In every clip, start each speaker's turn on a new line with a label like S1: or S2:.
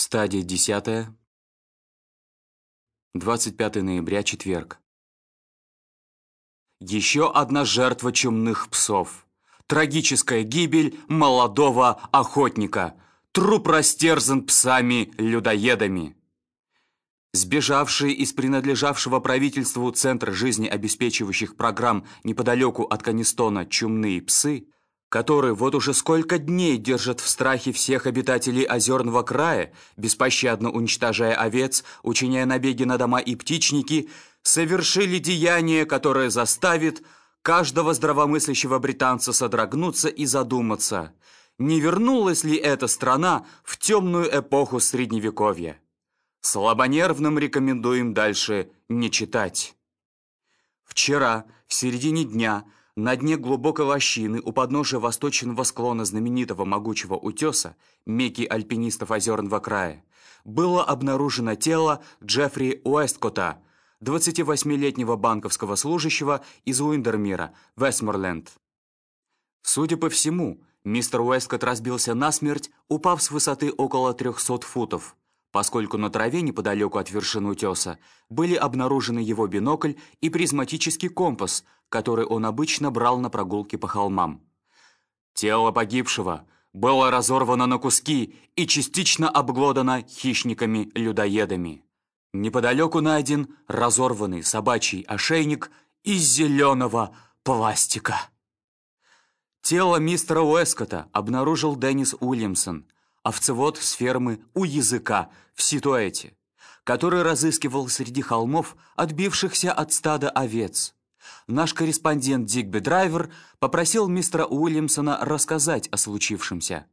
S1: Стадия десятая. 25 ноября, четверг. Еще одна жертва чумных псов. Трагическая гибель молодого охотника. Труп растерзан псами-людоедами. Сбежавшие из принадлежавшего правительству Центра жизнеобеспечивающих программ неподалеку от Канистона чумные псы – который вот уже сколько дней держит в страхе всех обитателей озерного края, беспощадно уничтожая овец, учиняя набеги на дома и птичники, совершили деяние, которое заставит каждого здравомыслящего британца содрогнуться и задуматься, не вернулась ли эта страна в темную эпоху Средневековья. Слабонервным рекомендуем дальше не читать. Вчера, в середине дня, на дне глубокой лощины у подножия восточного склона знаменитого могучего утеса, меки альпинистов озерного края, было обнаружено тело Джеффри Уэсткота, 28-летнего банковского служащего из Уиндермира, Вестморленд. Судя по всему, мистер Уэсткот разбился насмерть, упав с высоты около 300 футов, поскольку на траве неподалеку от вершины утеса были обнаружены его бинокль и призматический компас – который он обычно брал на прогулки по холмам. Тело погибшего было разорвано на куски и частично обглодано хищниками-людоедами. Неподалеку найден разорванный собачий ошейник из зеленого пластика. Тело мистера Уэскота обнаружил Деннис Уильямсон, овцевод с фермы у языка в Ситуэте, который разыскивал среди холмов отбившихся от стада овец наш корреспондент Дигби Драйвер попросил мистера Уильямсона рассказать о случившемся.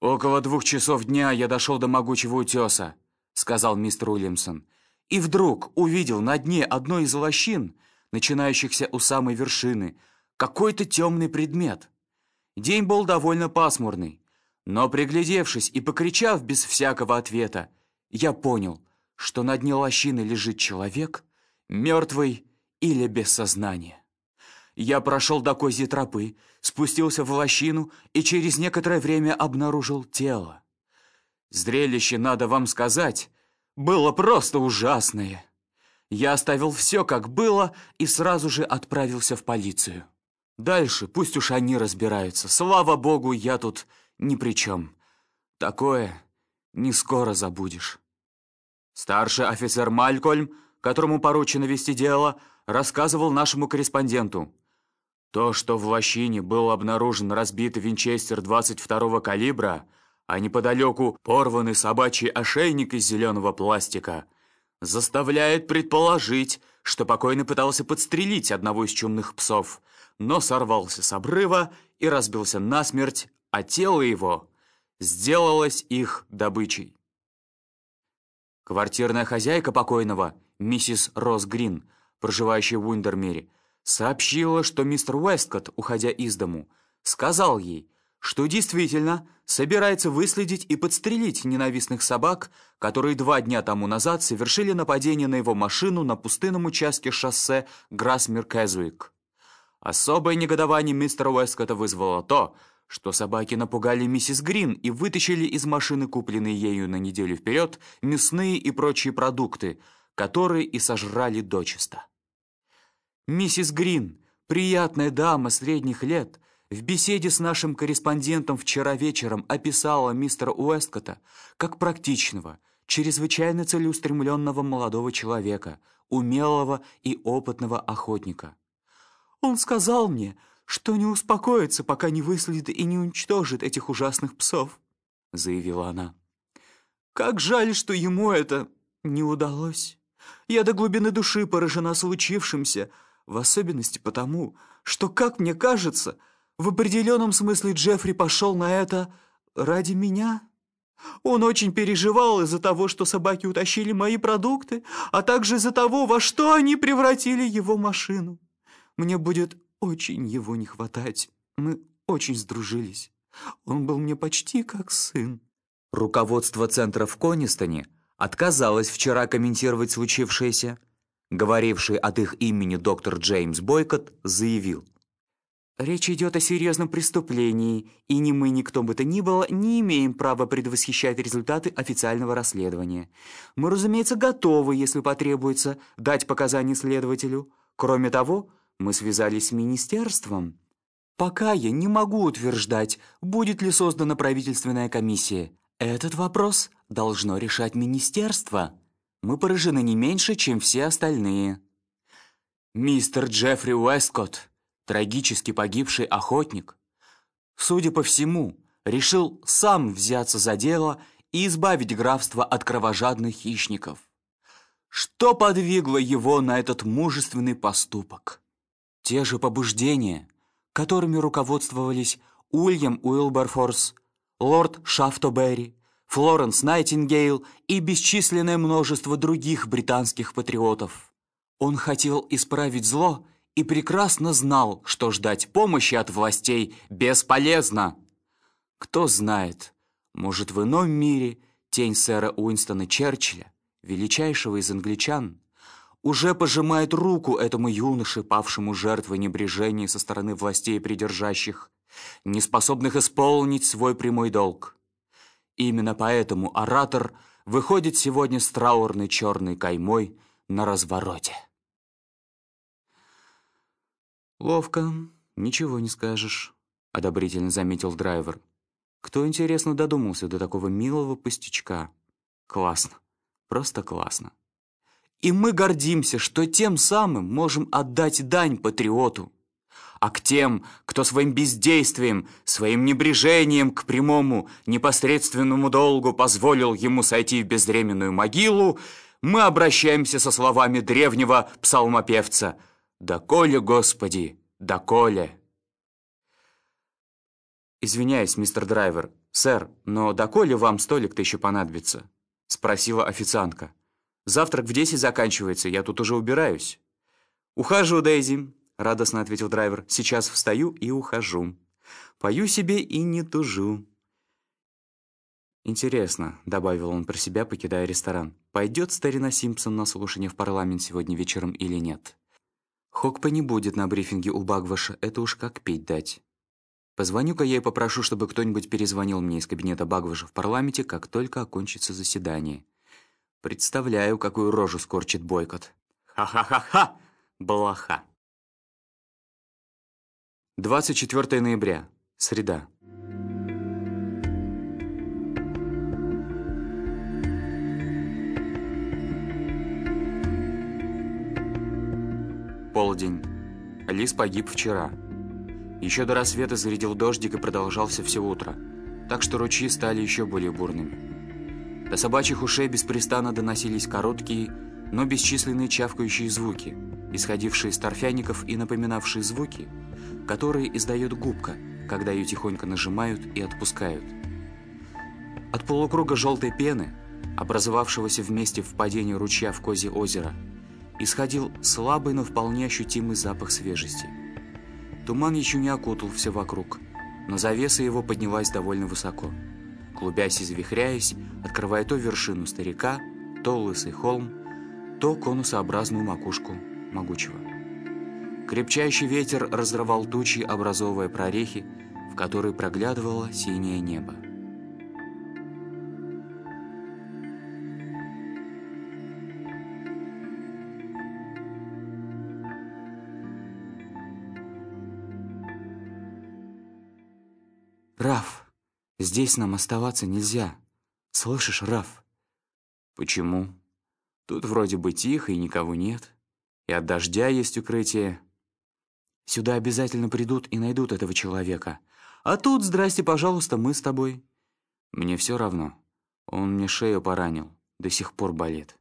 S1: «Около двух часов дня я дошел до могучего утеса», — сказал мистер Уильямсон, «и вдруг увидел на дне одной из лощин, начинающихся у самой вершины, какой-то темный предмет. День был довольно пасмурный, но, приглядевшись и покричав без всякого ответа, я понял, что на дне лощины лежит человек, мертвый или без сознания. Я прошел до козьей тропы, спустился в лощину и через некоторое время обнаружил тело. Зрелище, надо вам сказать, было просто ужасное. Я оставил все, как было, и сразу же отправился в полицию. Дальше пусть уж они разбираются. Слава богу, я тут ни при чем. Такое не скоро забудешь. Старший офицер Малькольм, которому поручено вести дело, рассказывал нашему корреспонденту. То, что в лощине был обнаружен разбитый винчестер 22-го калибра, а неподалеку порванный собачий ошейник из зеленого пластика, заставляет предположить, что покойный пытался подстрелить одного из чумных псов, но сорвался с обрыва и разбился насмерть, а тело его сделалось их добычей. Квартирная хозяйка покойного, миссис Росс Грин, проживающая в Уиндермере, сообщила, что мистер Уэсткотт, уходя из дому, сказал ей, что действительно собирается выследить и подстрелить ненавистных собак, которые два дня тому назад совершили нападение на его машину на пустынном участке шоссе Грасмир-Кэзуик. Особое негодование мистера Уэскотта вызвало то, что собаки напугали миссис Грин и вытащили из машины купленные ею на неделю вперед мясные и прочие продукты, которые и сожрали дочисто. Миссис Грин, приятная дама средних лет, в беседе с нашим корреспондентом вчера вечером описала мистера Уэсткота как практичного, чрезвычайно целеустремленного молодого человека, умелого и опытного охотника. Он сказал мне, что не успокоится, пока не выследит и не уничтожит этих ужасных псов, заявила она. Как жаль, что ему это не удалось. Я до глубины души поражена случившимся, в особенности потому, что, как мне кажется, в определенном смысле Джеффри пошел на это ради меня. Он очень переживал из-за того, что собаки утащили мои продукты, а также из-за того, во что они превратили его машину. Мне будет очень его не хватать. Мы очень сдружились. Он был мне почти как сын. Руководство центра в Конистоне отказалось вчера комментировать случившееся. Говоривший от их имени доктор Джеймс Бойкот заявил, Речь идет о серьезном преступлении, и ни мы, ни кто бы то ни было, не имеем права предвосхищать результаты официального расследования. Мы, разумеется, готовы, если потребуется, дать показания следователю. Кроме того, мы связались с министерством. Пока я не могу утверждать, будет ли создана правительственная комиссия. Этот вопрос должно решать министерство. Мы поражены не меньше, чем все остальные. Мистер Джеффри Уэсткотт трагически погибший охотник, судя по всему, решил сам взяться за дело и избавить графство от кровожадных хищников. Что подвигло его на этот мужественный поступок? Те же побуждения, которыми руководствовались Уильям Уилберфорс, лорд Шафтоберри, Флоренс Найтингейл и бесчисленное множество других британских патриотов. Он хотел исправить зло и прекрасно знал, что ждать помощи от властей бесполезно. Кто знает, может, в ином мире тень сэра Уинстона Черчилля, величайшего из англичан, уже пожимает руку этому юноше, павшему жертвой небрежения со стороны властей придержащих, неспособных исполнить свой прямой долг. Именно поэтому оратор выходит сегодня с траурной черной каймой на развороте. «Ловко, ничего не скажешь», — одобрительно заметил драйвер. «Кто, интересно, додумался до такого милого пустячка? Классно, просто классно. И мы гордимся, что тем самым можем отдать дань патриоту. А к тем, кто своим бездействием, своим небрежением к прямому, непосредственному долгу позволил ему сойти в безвременную могилу, мы обращаемся со словами древнего псалмопевца — «Доколе, Господи, доколе!» «Извиняюсь, мистер Драйвер, сэр, но доколе вам столик-то еще понадобится?» — спросила официантка. «Завтрак в десять заканчивается, я тут уже убираюсь». «Ухожу, Дейзи», — радостно ответил драйвер. «Сейчас встаю и ухожу. Пою себе и не тужу». «Интересно», — добавил он про себя, покидая ресторан, «пойдет старина Симпсон на слушание в парламент сегодня вечером или нет?» Хокпа не будет на брифинге у Багваша, это уж как пить дать. Позвоню-ка я и попрошу, чтобы кто-нибудь перезвонил мне из кабинета Багваша в парламенте, как только окончится заседание. Представляю, какую рожу скорчит бойкот. Ха-ха-ха-ха! Блаха. 24 ноября. Среда. Полдень. Лис погиб вчера. Еще до рассвета зарядил дождик и продолжался все утро, так что ручьи стали еще более бурными. До собачьих ушей беспрестанно доносились короткие, но бесчисленные чавкающие звуки, исходившие из торфяников и напоминавшие звуки, которые издает губка, когда ее тихонько нажимают и отпускают. От полукруга желтой пены, образовавшегося вместе в падении ручья в Козе озеро, исходил слабый, но вполне ощутимый запах свежести. Туман еще не окутал все вокруг, но завеса его поднялась довольно высоко, клубясь и завихряясь, открывая то вершину старика, то лысый холм, то конусообразную макушку могучего. Крепчайший ветер разрывал тучи, образовывая прорехи, в которые проглядывало синее небо. «Раф, здесь нам оставаться нельзя. Слышишь, Раф?» «Почему? Тут вроде бы тихо и никого нет. И от дождя есть укрытие. Сюда обязательно придут и найдут этого человека. А тут, здрасте, пожалуйста, мы с тобой. Мне все равно. Он мне шею поранил, до сих пор болит».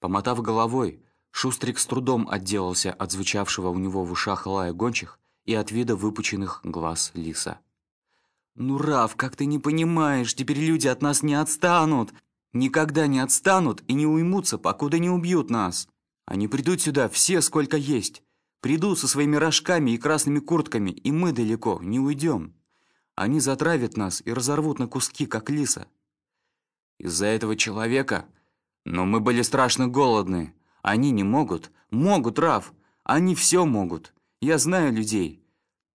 S1: Помотав головой, Шустрик с трудом отделался от звучавшего у него в ушах лая гончих и от вида выпученных глаз лиса. «Ну, Раф, как ты не понимаешь, теперь люди от нас не отстанут. Никогда не отстанут и не уймутся, покуда не убьют нас. Они придут сюда все, сколько есть. Придут со своими рожками и красными куртками, и мы далеко не уйдем. Они затравят нас и разорвут на куски, как лиса. Из-за этого человека? Но мы были страшно голодны. Они не могут. Могут, Раф. Они все могут. Я знаю людей.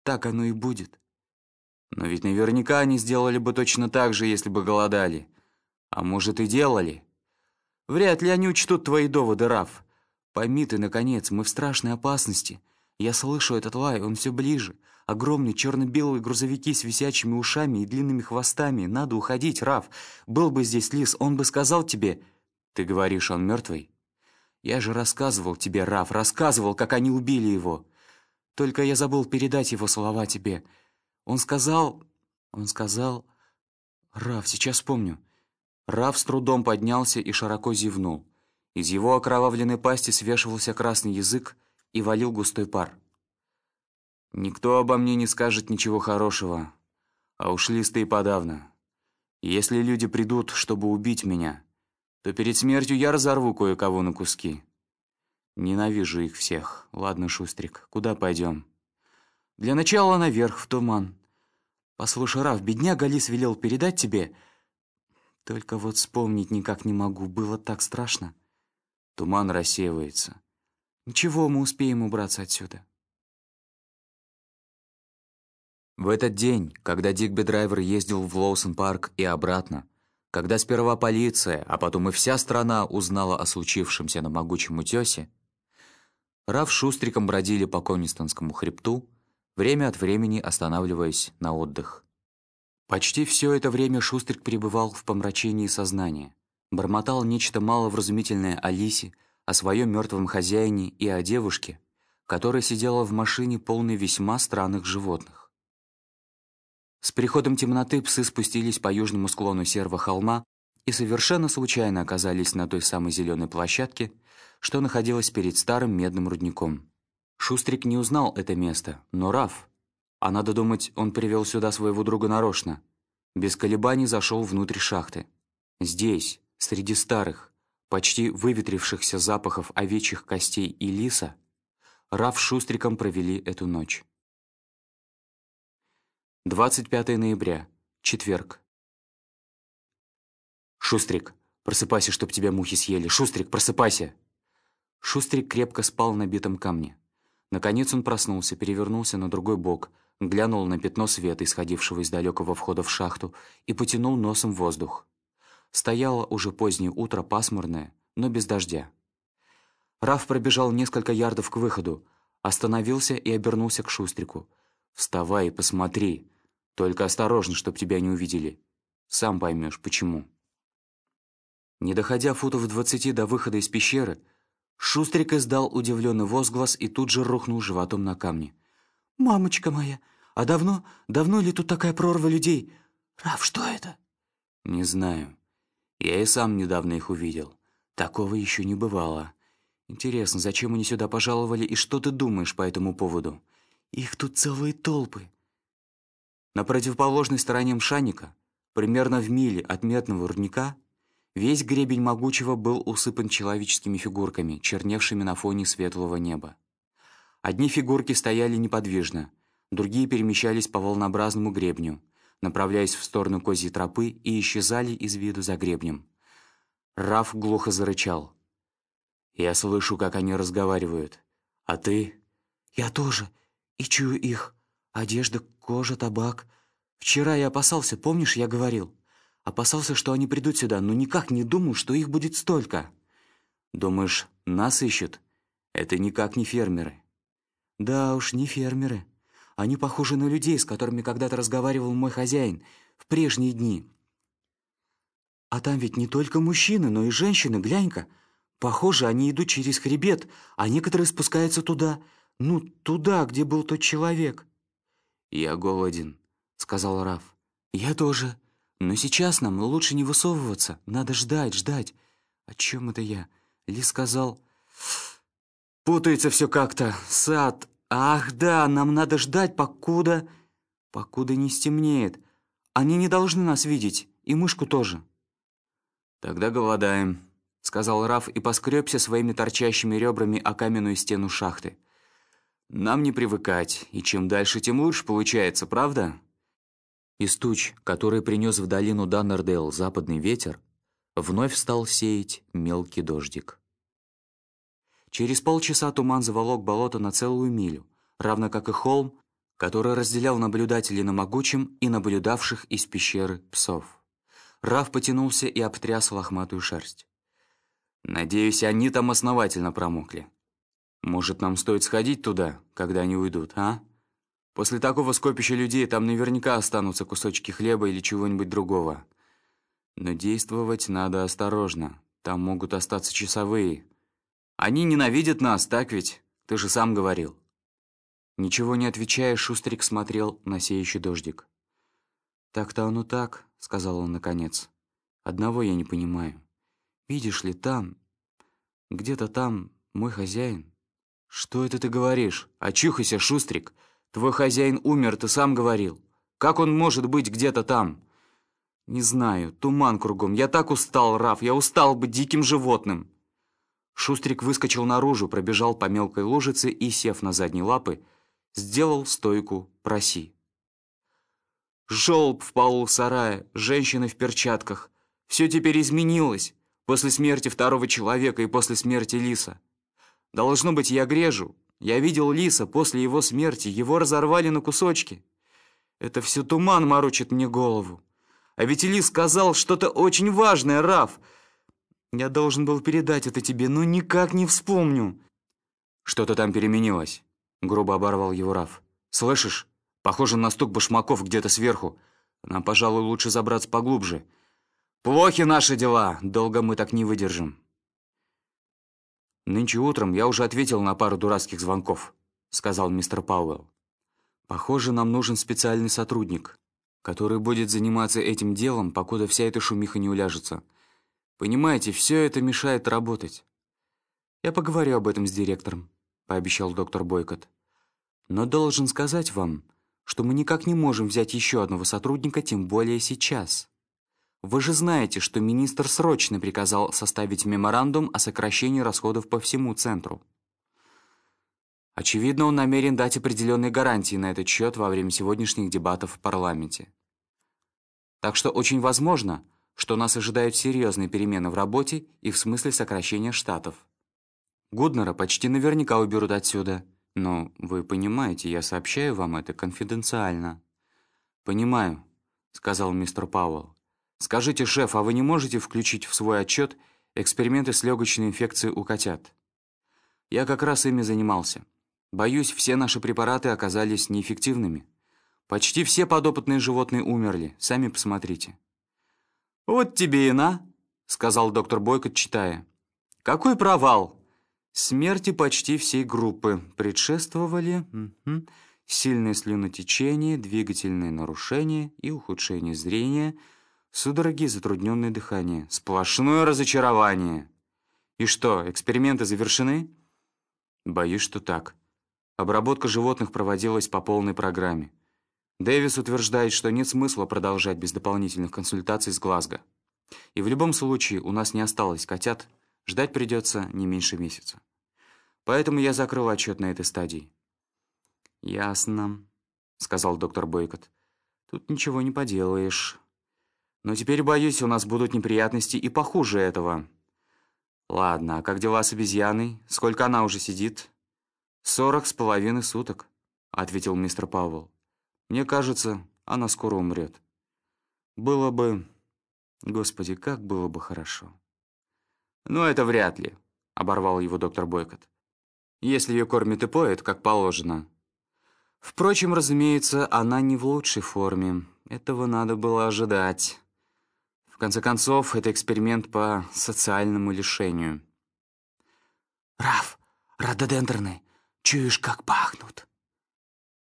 S1: так оно и будет. Но ведь наверняка они сделали бы точно так же, если бы голодали. А может, и делали. Вряд ли они учтут твои доводы, Раф. Пойми ты, наконец, мы в страшной опасности. Я слышу этот лай, он все ближе. Огромные черно-белые грузовики с висячими ушами и длинными хвостами. Надо уходить, Раф. Был бы здесь лис, он бы сказал тебе... Ты говоришь, он мертвый? Я же рассказывал тебе, Раф, рассказывал, как они убили его. Только я забыл передать его слова тебе. Он сказал... Он сказал... Раф, сейчас помню. Раф с трудом поднялся и широко зевнул. Из его окровавленной пасти свешивался красный язык и валил густой пар. «Никто обо мне не скажет ничего хорошего, а ушли листы и подавно. Если люди придут, чтобы убить меня, то перед смертью я разорву кое-кого на куски. Ненавижу их всех. Ладно, Шустрик, куда пойдем? Для начала наверх, в туман. Послушай, Раф, бедняга Лис велел передать тебе... Только вот вспомнить никак не могу, было так страшно. Туман рассеивается. Ничего, мы успеем убраться отсюда. В этот день, когда Дигби Драйвер ездил в Лоусон-парк и обратно, когда сперва полиция, а потом и вся страна узнала о случившемся на могучем утесе, Раф шустриком бродили по Конистонскому хребту, время от времени останавливаясь на отдых. Почти все это время Шустрик пребывал в помрачении сознания, бормотал нечто маловразумительное о Лисе, о своем мертвом хозяине и о девушке, которая сидела в машине полной весьма странных животных. С приходом темноты псы спустились по южному склону серого холма и совершенно случайно оказались на той самой зеленой площадке, что находилась перед старым медным рудником. Шустрик не узнал это место, но Раф, а надо думать, он привел сюда своего друга нарочно, без колебаний зашел внутрь шахты. Здесь, среди старых, почти выветрившихся запахов овечьих костей и лиса, Раф с Шустриком провели эту ночь. 25 ноября. Четверг. «Шустрик, просыпайся, чтоб тебя мухи съели! Шустрик, просыпайся!» Шустрик крепко спал на битом камне. Наконец он проснулся, перевернулся на другой бок, глянул на пятно света, исходившего из далекого входа в шахту, и потянул носом воздух. Стояло уже позднее утро, пасмурное, но без дождя. Раф пробежал несколько ярдов к выходу, остановился и обернулся к Шустрику. «Вставай и посмотри!» Только осторожно, чтоб тебя не увидели. Сам поймешь, почему». Не доходя футов двадцати до выхода из пещеры, Шустрик издал удивленный возглас и тут же рухнул животом на камни. «Мамочка моя, а давно, давно ли тут такая прорва людей? Раф, что это?» «Не знаю. Я и сам недавно их увидел. Такого еще не бывало. Интересно, зачем они сюда пожаловали и что ты думаешь по этому поводу? Их тут целые толпы. На противоположной стороне Мшаника, примерно в миле от медного рудника, весь гребень могучего был усыпан человеческими фигурками, черневшими на фоне светлого неба. Одни фигурки стояли неподвижно, другие перемещались по волнообразному гребню, направляясь в сторону козьей тропы и исчезали из виду за гребнем. Раф глухо зарычал. «Я слышу, как они разговаривают. А ты?» «Я тоже. И чую их. Одежда, кожа, табак. Вчера я опасался, помнишь, я говорил? Опасался, что они придут сюда, но никак не думал, что их будет столько. Думаешь, нас ищут? Это никак не фермеры. Да уж, не фермеры. Они похожи на людей, с которыми когда-то разговаривал мой хозяин в прежние дни. А там ведь не только мужчины, но и женщины, глянь-ка. Похоже, они идут через хребет, а некоторые спускаются туда, ну, туда, где был тот человек. «Я голоден», — сказал Раф. «Я тоже. Но сейчас нам лучше не высовываться. Надо ждать, ждать». «О чем это я?» Ли сказал... «Путается все как-то. Сад. Ах да, нам надо ждать, покуда...» «Покуда не стемнеет. Они не должны нас видеть. И мышку тоже». «Тогда голодаем», — сказал Раф и поскребся своими торчащими ребрами о каменную стену шахты. Нам не привыкать, и чем дальше, тем лучше получается, правда? Из туч, который принес в долину Даннердейл западный ветер, вновь стал сеять мелкий дождик. Через полчаса туман заволок болото на целую милю, равно как и холм, который разделял наблюдателей на могучем и наблюдавших из пещеры псов. Раф потянулся и обтряс лохматую шерсть. «Надеюсь, они там основательно промокли. Может, нам стоит сходить туда, когда они уйдут, а? После такого скопища людей там наверняка останутся кусочки хлеба или чего-нибудь другого. Но действовать надо осторожно, там могут остаться часовые. Они ненавидят нас, так ведь? Ты же сам говорил». Ничего не отвечая, Шустрик смотрел на сеющий дождик. «Так-то оно так», — сказал он наконец. «Одного я не понимаю. Видишь ли, там, где-то там мой хозяин». «Что это ты говоришь? Очухайся, Шустрик. Твой хозяин умер, ты сам говорил. Как он может быть где-то там?» «Не знаю, туман кругом. Я так устал, Раф, я устал быть диким животным». Шустрик выскочил наружу, пробежал по мелкой лужице и, сев на задние лапы, сделал стойку «проси». Желоб в полу сарая, женщины в перчатках. Все теперь изменилось после смерти второго человека и после смерти Лиса. Должно быть, я грежу. Я видел Лиса после его смерти, его разорвали на кусочки. Это все туман морочит мне голову. А ведь Лис сказал что-то очень важное, Раф. Я должен был передать это тебе, но никак не вспомню. Что-то там переменилось. Грубо оборвал его Раф. «Слышишь? Похоже на стук башмаков где-то сверху. Нам, пожалуй, лучше забраться поглубже. Плохи наши дела, долго мы так не выдержим». «Нынче утром я уже ответил на пару дурацких звонков», сказал мистер Пауэлл. «Похоже, нам нужен специальный сотрудник, который будет заниматься этим делом, покуда вся эта шумиха не уляжется. Понимаете, все это мешает работать. Я поговорю об этом с директором». — пообещал доктор Бойкот. «Но должен сказать вам, что мы никак не можем взять еще одного сотрудника, тем более сейчас. Вы же знаете, что министр срочно приказал составить меморандум о сокращении расходов по всему центру. Очевидно, он намерен дать определенные гарантии на этот счет во время сегодняшних дебатов в парламенте. Так что очень возможно, что нас ожидают серьезные перемены в работе и в смысле сокращения штатов. Гуднера почти наверняка уберут отсюда. Но вы понимаете, я сообщаю вам это конфиденциально». «Понимаю», — сказал мистер Пауэлл. «Скажите, шеф, а вы не можете включить в свой отчет эксперименты с легочной инфекцией у котят?» «Я как раз ими занимался. Боюсь, все наши препараты оказались неэффективными. Почти все подопытные животные умерли, сами посмотрите». «Вот тебе и на», — сказал доктор Бойкот, читая. «Какой провал! Смерти почти всей группы предшествовали угу, сильное слюнотечение, двигательные нарушения и ухудшение зрения, судороги, затрудненное дыхание. Сплошное разочарование. И что, эксперименты завершены? Боюсь, что так. Обработка животных проводилась по полной программе. Дэвис утверждает, что нет смысла продолжать без дополнительных консультаций с Глазго. И в любом случае у нас не осталось котят, Ждать придется не меньше месяца. Поэтому я закрыл отчет на этой стадии. «Ясно», — сказал доктор Бойкот. «Тут ничего не поделаешь. Но теперь, боюсь, у нас будут неприятности и похуже этого. Ладно, а как дела с обезьяной? Сколько она уже сидит?» «Сорок с половиной суток», — ответил мистер Пауэлл. «Мне кажется, она скоро умрет. Было бы... Господи, как было бы хорошо». «Ну, это вряд ли», — оборвал его доктор Бойкот. «Если ее кормят и поят, как положено». Впрочем, разумеется, она не в лучшей форме. Этого надо было ожидать. Конце концов, это эксперимент по социальному лишению.
S2: «Раф, рододендроны, чуешь, как пахнут?»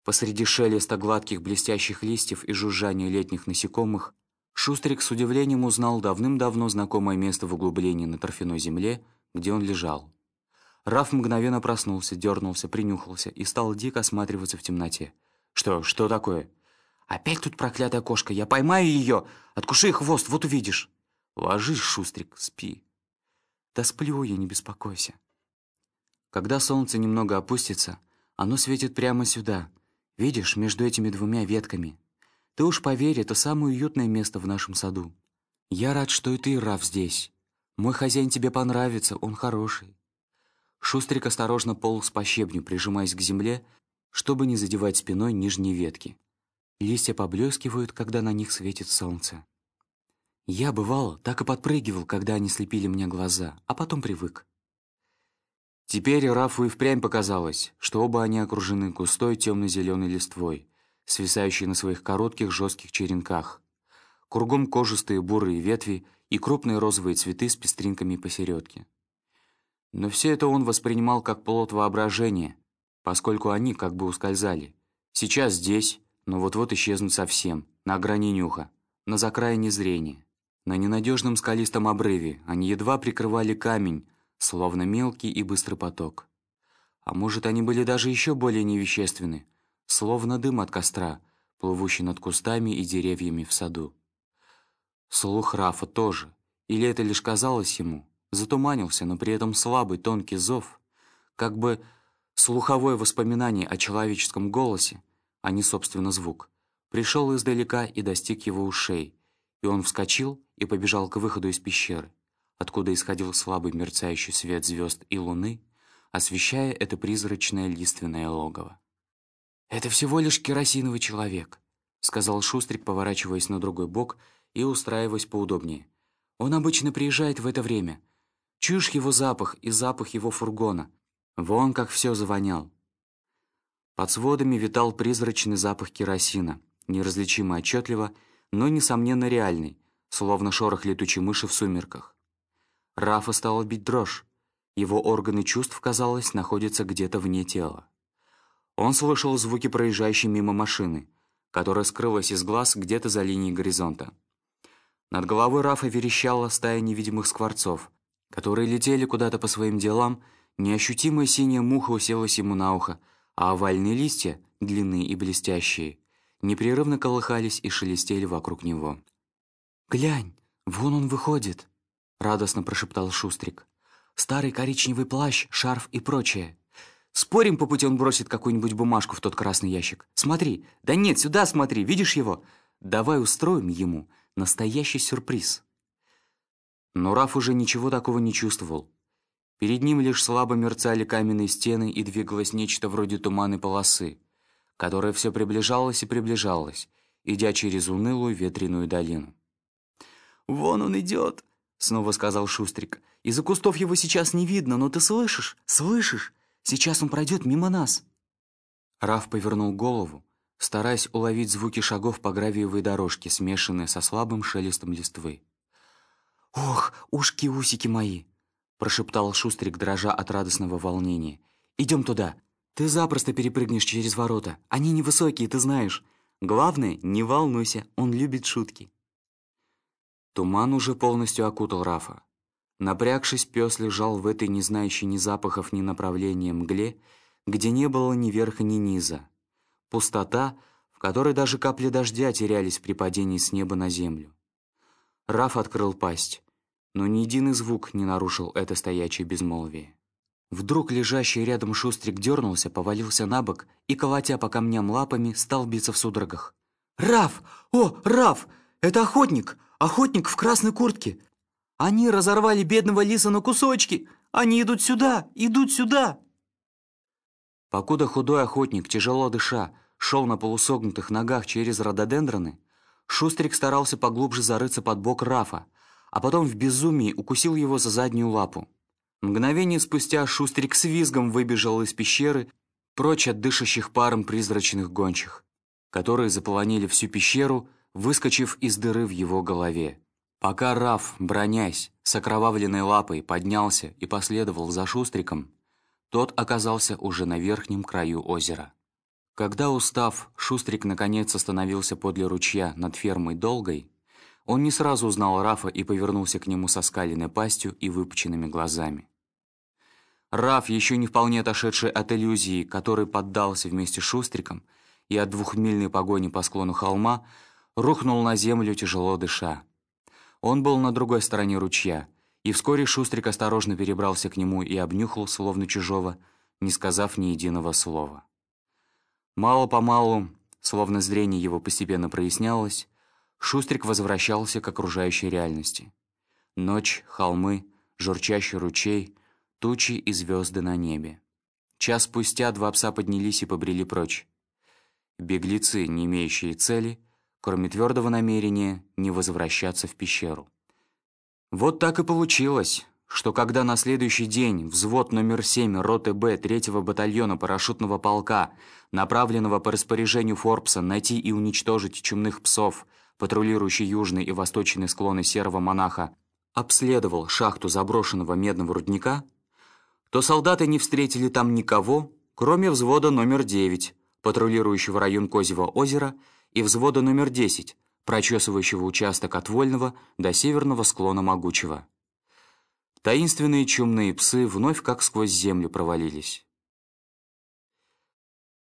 S1: Посреди шелеста гладких блестящих листьев и жужжания летних насекомых Шустрик с удивлением узнал давным-давно знакомое место в углублении на торфяной земле, где он лежал. Раф мгновенно проснулся, дернулся, принюхался и стал дико осматриваться в темноте. «Что? Что такое?» «Опять тут проклятая кошка! Я поймаю ее! Откуши хвост, вот увидишь!» «Ложись, Шустрик, спи!» «Да сплю я, не беспокойся!» Когда солнце немного опустится, оно светит прямо сюда. Видишь, между этими двумя ветками. Ты уж поверь, это самое уютное место в нашем саду. Я рад, что и ты, Раф, здесь. Мой хозяин тебе понравится, он хороший». Шустрик осторожно полз по щебню, прижимаясь к земле, чтобы не задевать спиной нижние ветки. Листья поблескивают, когда на них светит солнце. Я, бывало, так и подпрыгивал, когда они слепили мне глаза, а потом привык. Теперь Рафу и впрямь показалось, что оба они окружены густой темно-зеленой листвой, свисающей на своих коротких жестких черенках. Кругом кожистые бурые ветви и крупные розовые цветы с пестринками посередке. Но все это он воспринимал как плод воображения, поскольку они как бы ускользали. Сейчас здесь, но вот-вот исчезнут совсем, на грани нюха, на закраине зрения. На ненадежном скалистом обрыве они едва прикрывали камень, словно мелкий и быстрый поток. А может, они были даже еще более невещественны, словно дым от костра, плывущий над кустами и деревьями в саду. Слух Рафа тоже, или это лишь казалось ему, затуманился, но при этом слабый тонкий зов, как бы слуховое воспоминание о человеческом голосе, а не, собственно, звук, пришел издалека и достиг его ушей, и он вскочил и побежал к выходу из пещеры, откуда исходил слабый мерцающий свет звезд и луны, освещая это призрачное лиственное логово. «Это всего лишь керосиновый человек», — сказал Шустрик, поворачиваясь на другой бок и устраиваясь поудобнее. «Он обычно приезжает в это время. Чуешь его запах и запах его фургона. Вон как все завонял. Под сводами витал призрачный запах керосина, неразличимо отчетливо, но, несомненно, реальный, словно шорох летучей мыши в сумерках. Рафа стала бить дрожь. Его органы чувств, казалось, находятся где-то вне тела. Он слышал звуки проезжающей мимо машины, которая скрылась из глаз где-то за линией горизонта. Над головой Рафа верещала стая невидимых скворцов, которые летели куда-то по своим делам, неощутимая синяя муха уселась ему на ухо, а овальные листья, длинные и блестящие, непрерывно колыхались и шелестели вокруг него. «Глянь, вон он выходит!» — радостно прошептал Шустрик. «Старый коричневый плащ, шарф и прочее. Спорим, по пути он бросит какую-нибудь бумажку в тот красный ящик. Смотри, да нет, сюда смотри, видишь его? Давай устроим ему настоящий сюрприз». Но Раф уже ничего такого не чувствовал. Перед ним лишь слабо мерцали каменные стены и двигалось нечто вроде туманной полосы, которая все приближалась и приближалась, идя через унылую ветреную долину. «Вон он идет!» — снова сказал Шустрик. «Из-за кустов его сейчас не видно, но ты слышишь? Слышишь? Сейчас он пройдет мимо нас!» Раф повернул голову, стараясь уловить звуки шагов по гравиевой дорожке, смешанные со слабым шелестом листвы. «Ох, ушки-усики мои!» Прошептал Шустрик, дрожа от радостного волнения. «Идем туда. Ты запросто перепрыгнешь через ворота. Они невысокие, ты знаешь. Главное, не волнуйся, он любит шутки». Туман уже полностью окутал Рафа. Напрягшись, пес лежал в этой не знающей ни запахов, ни направления мгле, где не было ни верха, ни низа. Пустота, в которой даже капли дождя терялись при падении с неба на землю. Раф открыл пасть но ни единый звук не нарушил это стоячее безмолвие. Вдруг лежащий рядом шустрик дернулся, повалился на бок и, колотя по камням лапами, стал биться в судорогах. «Раф! О, Раф! Это охотник! Охотник в красной куртке! Они разорвали бедного лиса на кусочки! Они идут сюда! Идут сюда!» Покуда худой охотник, тяжело дыша, шел на полусогнутых ногах через рододендроны, Шустрик старался поглубже зарыться под бок Рафа, а потом в безумии укусил его за заднюю лапу. Мгновение спустя Шустрик с визгом выбежал из пещеры, прочь от дышащих паром призрачных гончих, которые заполонили всю пещеру, выскочив из дыры в его голове. Пока Раф, бронясь, с окровавленной лапой поднялся и последовал за Шустриком, тот оказался уже на верхнем краю озера. Когда, устав, Шустрик наконец остановился подле ручья над фермой Долгой, он не сразу узнал Рафа и повернулся к нему со скаленной пастью и выпученными глазами. Раф, еще не вполне отошедший от иллюзии, который поддался вместе с Шустриком и от двухмильной погони по склону холма, рухнул на землю, тяжело дыша. Он был на другой стороне ручья, и вскоре Шустрик осторожно перебрался к нему и обнюхал, словно чужого, не сказав ни единого слова. Мало-помалу, словно зрение его постепенно прояснялось, Шустрик возвращался к окружающей реальности. Ночь, холмы, журчащий ручей, тучи и звезды на небе. Час спустя два пса поднялись и побрели прочь. Беглецы, не имеющие цели, кроме твердого намерения не возвращаться в пещеру. Вот так и получилось, что когда на следующий день взвод номер 7 роты Б 3-го батальона парашютного полка, направленного по распоряжению Форбса найти и уничтожить чумных псов, патрулирующий южный и восточный склоны Серого Монаха, обследовал шахту заброшенного медного рудника, то солдаты не встретили там никого, кроме взвода номер 9, патрулирующего район Козьего озера, и взвода номер 10, прочесывающего участок от Вольного до северного склона Могучего. Таинственные чумные псы вновь как сквозь землю провалились.